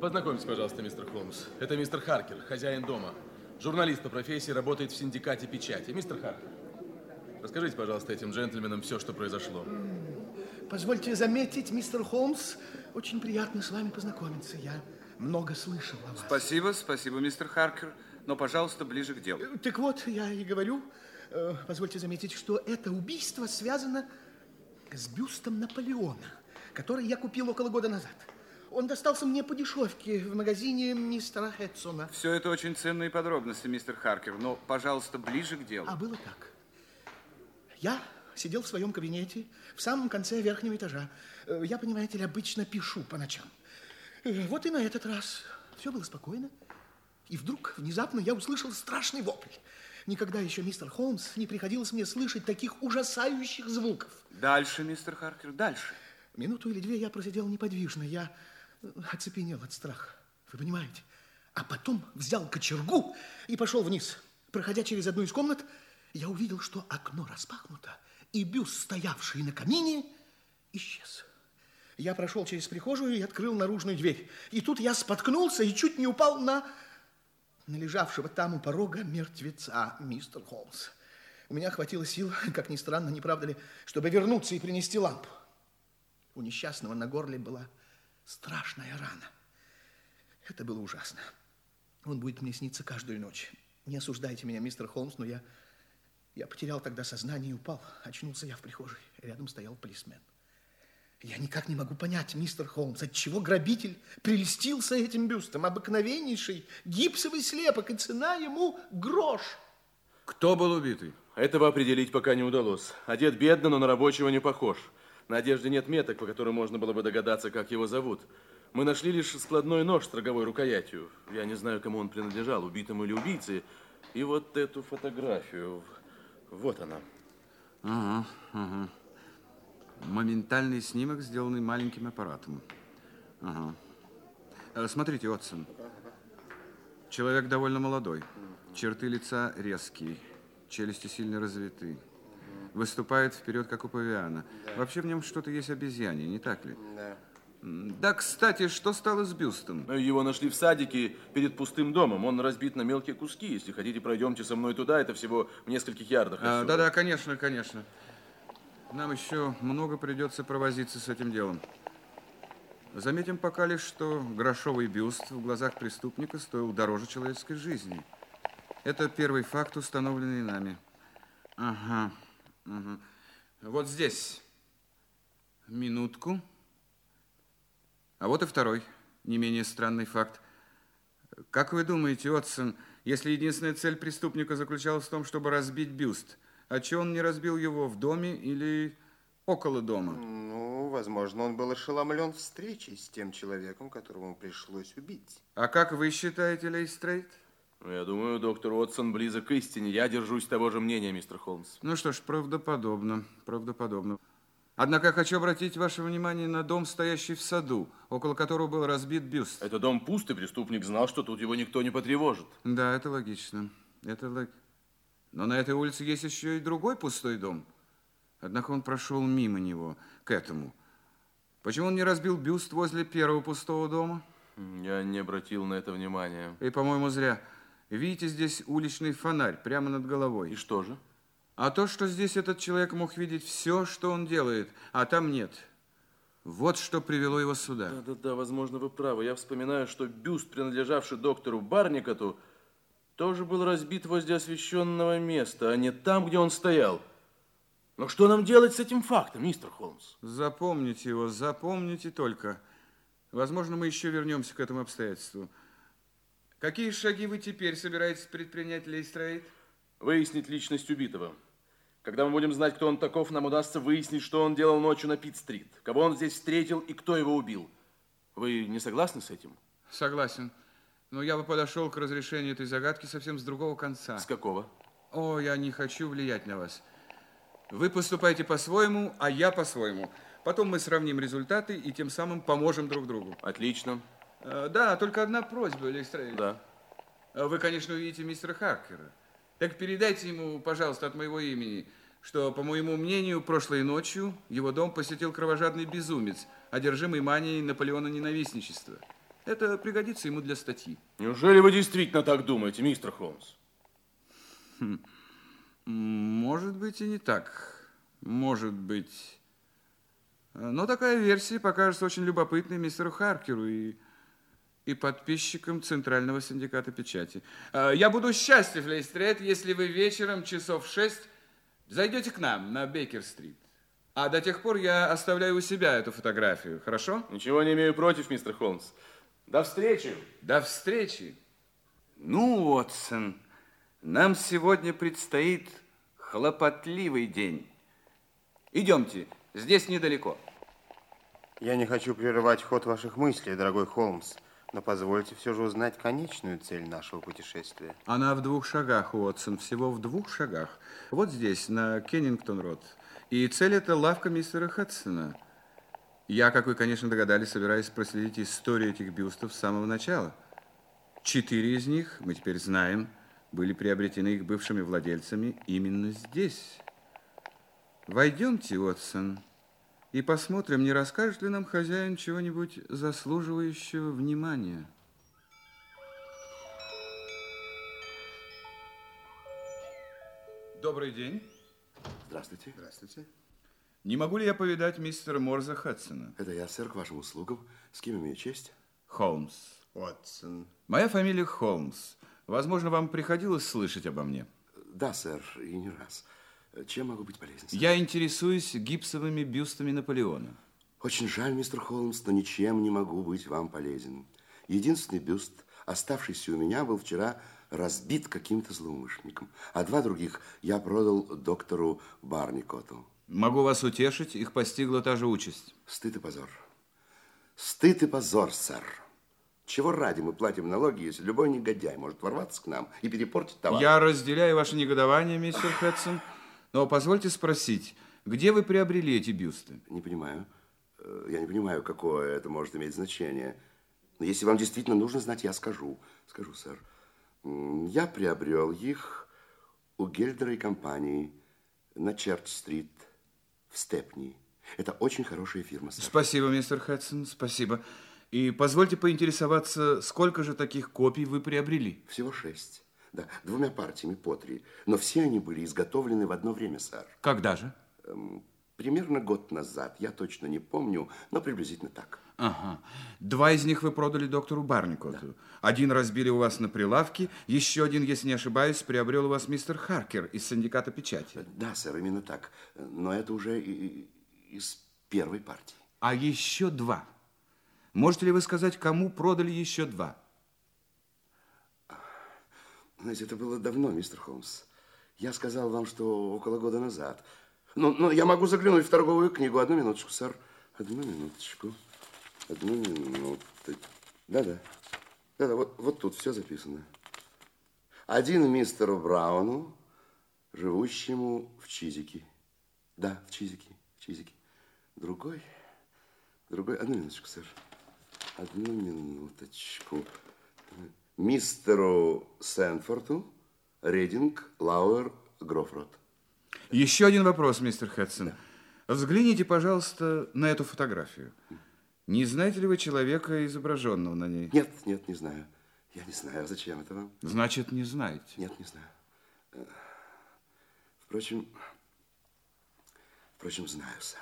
Познакомьтесь, пожалуйста, мистер Холмс. Это мистер Харкер, хозяин дома. Журналист по профессии, работает в синдикате печати. Мистер Харкер, расскажите, пожалуйста, этим джентльменам все, что произошло. Позвольте заметить, мистер Холмс, очень приятно с вами познакомиться. Я много слышал о вас. Спасибо, спасибо, мистер Харкер. Но, пожалуйста, ближе к делу. Так вот, я и говорю, э, позвольте заметить, что это убийство связано с бюстом Наполеона, который я купил около года назад. Он достался мне по дешевке в магазине мистера Хедсона. Все это очень ценные подробности, мистер Харкер, но, пожалуйста, ближе к делу. А было так. Я сидел в своем кабинете в самом конце верхнего этажа. Э, Я, понимаете ли, обычно пишу по ночам. Э, Вот и на этот раз все было спокойно. И вдруг, внезапно, я услышал страшный вопль. Никогда еще, мистер Холмс, не приходилось мне слышать таких ужасающих звуков. Дальше, мистер Харкер, дальше. Минуту или две я просидел неподвижно. Я оцепенел от страха. Вы понимаете? А потом взял кочергу и пошел вниз. Проходя через одну из комнат, я увидел, что окно распахнуто, и бюст, стоявший на камине, исчез. Я прошел через прихожую и открыл наружную дверь. И тут я споткнулся и чуть не упал на, на лежавшего там у порога мертвеца, мистер Холмс. У меня хватило сил, как ни странно, не правда ли, чтобы вернуться и принести лампу. У несчастного на горле была страшная рана. Это было ужасно. Он будет мне сниться каждую ночь. Не осуждайте меня, мистер Холмс, но я, я потерял тогда сознание и упал. Очнулся я в прихожей. Рядом стоял полисмен. Я никак не могу понять, мистер Холмс, отчего грабитель прельстился этим бюстом. Обыкновеннейший гипсовый слепок, и цена ему грош. Кто был убитый? Этого определить пока не удалось. Одет бедно, но на рабочего не похож. На одежде нет меток, по которым можно было бы догадаться, как его зовут. Мы нашли лишь складной нож с роговой рукоятью. Я не знаю, кому он принадлежал, убитому или убийце. И вот эту фотографию. Вот она. Ага, ага. Моментальный снимок, сделанный маленьким аппаратом. Ага. Э, Смотрите, Отсон. Человек довольно молодой. Черты лица резкие. Челюсти сильно развиты. Выступает вперед, как у павиана. Вообще в нем что-то есть обезьянье, не так ли? Да. Да, кстати, что стало с бюстом? Ну, Его нашли в садике перед пустым домом. Он разбит на мелкие куски. Если хотите, пройдемте со мной туда. Это всего в нескольких ярдах. А. Да-да, конечно, конечно. Нам еще много придется провозиться с этим делом. Заметим пока лишь, что грошовый бюст в глазах преступника стоил дороже человеческой жизни. Это первый факт, установленный нами. Ага. Мгм. Вот здесь. Минутку. А вот и второй, не менее странный факт. Как вы думаете, Отсон, если единственная цель преступника заключалась в том, чтобы разбить бюст, а чего он не разбил его в доме или около дома? Ну, возможно, он был ошеломлен встречей с тем человеком, которому пришлось убить. А как вы считаете, Лейстрейд? Ну, Я думаю, доктор Уотсон близок к истине. Я держусь того же мнения, мистер Холмс. Ну что ж, правдоподобно, правдоподобно. Однако хочу обратить ваше внимание на дом, стоящий в саду, около которого был разбит бюст. Этот дом пуст, и преступник знал, что тут его никто не потревожит. Да, это логично. Это лог... Но на этой улице есть еще и другой пустой дом. Однако он прошел мимо него, к этому. Почему он не разбил бюст возле первого пустого дома? Я не обратил на это внимания. И, по-моему, зря. Видите, здесь уличный фонарь прямо над И головой. что же? А то, что здесь этот человек мог видеть все, что он делает, а там нет. Вот что привело его сюда. Да-да-да, возможно, вы правы. Я вспоминаю, что бюст, принадлежавший доктору Барникоту, тоже был разбит возле освещенного места, а не там, где он стоял. Но что нам делать с этим фактом, мистер Холмс? Запомните его, запомните только. Возможно, мы еще вернемся к этому обстоятельству. Какие шаги вы теперь собираетесь предпринять, Лейстрейд? Выяснить личность убитого. Когда мы будем знать, кто он таков, нам удастся выяснить, что он делал ночью на Пит-стрит, кого он здесь встретил и кто его убил. Вы не согласны с этим? Согласен. Но я бы подошел к разрешению этой загадки совсем с другого конца. С какого? О, я не хочу влиять на вас. Вы поступаете по-своему, а я по-своему. Потом мы сравним результаты и тем самым поможем друг другу. Отлично. Э, Да, только одна просьба, Лейстрейд. Да. Вы, конечно, увидите мистера Харкера. Так передайте ему, пожалуйста, от моего имени, что, по моему мнению, прошлой ночью его дом посетил кровожадный безумец, одержимый манией наполеононенавистничества. Это пригодится ему для статьи. Неужели вы действительно так думаете, мистер Холмс? Может быть и не так. Может быть. Но такая версия покажется очень любопытной мистеру Харкеру и, и подписчикам Центрального синдиката печати. А, Я буду счастлив, Лейстрет, если вы вечером часов в шесть зайдете к нам на Бейкер-стрит. А до тех пор я оставляю у себя эту фотографию, хорошо? Ничего не имею против, мистер Холмс. До встречи. До встречи. Ну, Уотсон, нам сегодня предстоит хлопотливый день. Идемте, здесь недалеко. Я не хочу прерывать ход ваших мыслей, дорогой Холмс, но позвольте все же узнать конечную цель нашего путешествия. Она в двух шагах, Уотсон, всего в двух шагах. Вот здесь, на Кеннингтон-Рот. И цель это лавка мистера Хадсона. Я, как вы, конечно, догадались, собираюсь проследить историю этих бюстов с самого начала. Четыре из них, мы теперь знаем, были приобретены их бывшими владельцами именно здесь. Войдемте, Уотсон, и посмотрим, не расскажет ли нам хозяин чего-нибудь заслуживающего внимания. Добрый день. Здравствуйте. Здравствуйте. Не могу ли я повидать мистера Морза Хадсона? Это я, сэр, к вашим услугам. С кем имею честь? Холмс. Уотсон. Моя фамилия Холмс. Возможно, вам приходилось слышать обо мне. Да, сэр, и не раз. Чем могу быть полезен? сэр? Я интересуюсь гипсовыми бюстами Наполеона. Очень жаль, мистер Холмс, но ничем не могу быть вам полезен. Единственный бюст, оставшийся у меня, был вчера разбит каким-то злоумышленником, а два других я продал доктору Барникоту. Могу вас утешить, их постигла та же участь. Стыд и позор. Стыд и позор, сэр. Чего ради мы платим налоги, если любой негодяй может ворваться к нам и перепортить товар? Я разделяю ваше негодование, мистер Хадсон, но позвольте спросить, где вы приобрели эти бюсты? Не понимаю. Э, Я не понимаю, какое это может иметь значение. Но если вам действительно нужно знать, я скажу. Скажу, сэр. Я приобрел их у Гельдера и компании на Черч-стрит в Степни. Это очень хорошая фирма, сэр. Спасибо, мистер Хадсон, спасибо. И позвольте поинтересоваться, сколько же таких копий вы приобрели? Всего шесть. Да, двумя партиями по три. Но все они были изготовлены в одно время, сэр. Когда же? Эм, Примерно год назад. Я точно не помню, но приблизительно так. Ага. Два из них вы продали доктору Барникоту. Один разбили у вас на прилавке, еще один, если не ошибаюсь, приобрел у вас мистер Харкер из синдиката печати. Да, сэр, именно так. Но это уже из первой партии. А еще два. Можете ли вы сказать, кому продали еще два? Знаете, это было давно, мистер Холмс. Я сказал вам, что около года назад. Но, но я могу заглянуть в торговую книгу. Одну минуточку, сэр. Одну минуточку. Одну минуту. Да-да. Да-да, вот, вот тут все записано. Один мистеру Брауну, живущему в Чизике. Да, в Чизике, в Чизике. Другой, другой, одну минуточку, сэр. Одну минуточку. Мистеру Сэнфорту, Рединг, Лауэр, Грофрот. Еще один вопрос, мистер Хадсон. Взгляните, пожалуйста, на эту фотографию. Не знаете ли вы человека, изображенного на ней? Нет, нет, не знаю. Я не знаю, а зачем это вам? Значит, не знаете. Нет, не знаю. Э, Впрочем, впрочем, знаю, сэр.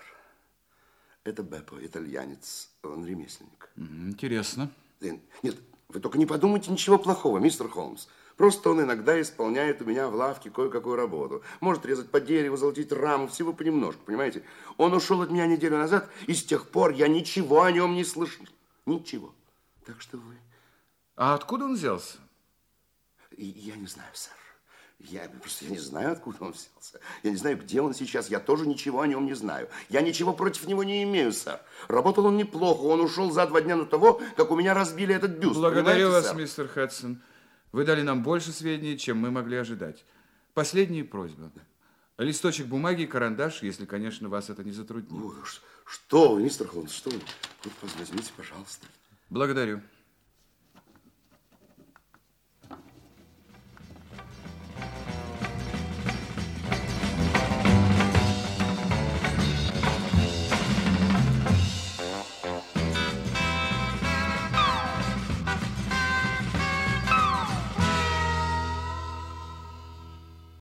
Это Беппо, итальянец, он ремесленник. Интересно. Нет, вы только не подумайте ничего плохого, мистер Холмс. Просто он иногда исполняет у меня в лавке кое-какую работу. Может резать по дереву, золотить раму, всего понемножку, понимаете? Он ушел от меня неделю назад, и с тех пор я ничего о нем не слышал. Ничего. Так что вы... А откуда он взялся? Я не знаю, сэр. Я просто я не знаю, откуда он взялся. Я не знаю, где он сейчас. Я тоже ничего о нем не знаю. Я ничего против него не имею, сэр. Работал он неплохо. Он ушел за два дня до того, как у меня разбили этот бюст. Благодарю вас, сэр? мистер Хадсон. Вы дали нам больше сведений, чем мы могли ожидать. Последняя просьба. Листочек бумаги и карандаш, если, конечно, вас это не затруднит. Что вы, мистер Холмс, что вы? Вот возьмите, пожалуйста. Благодарю.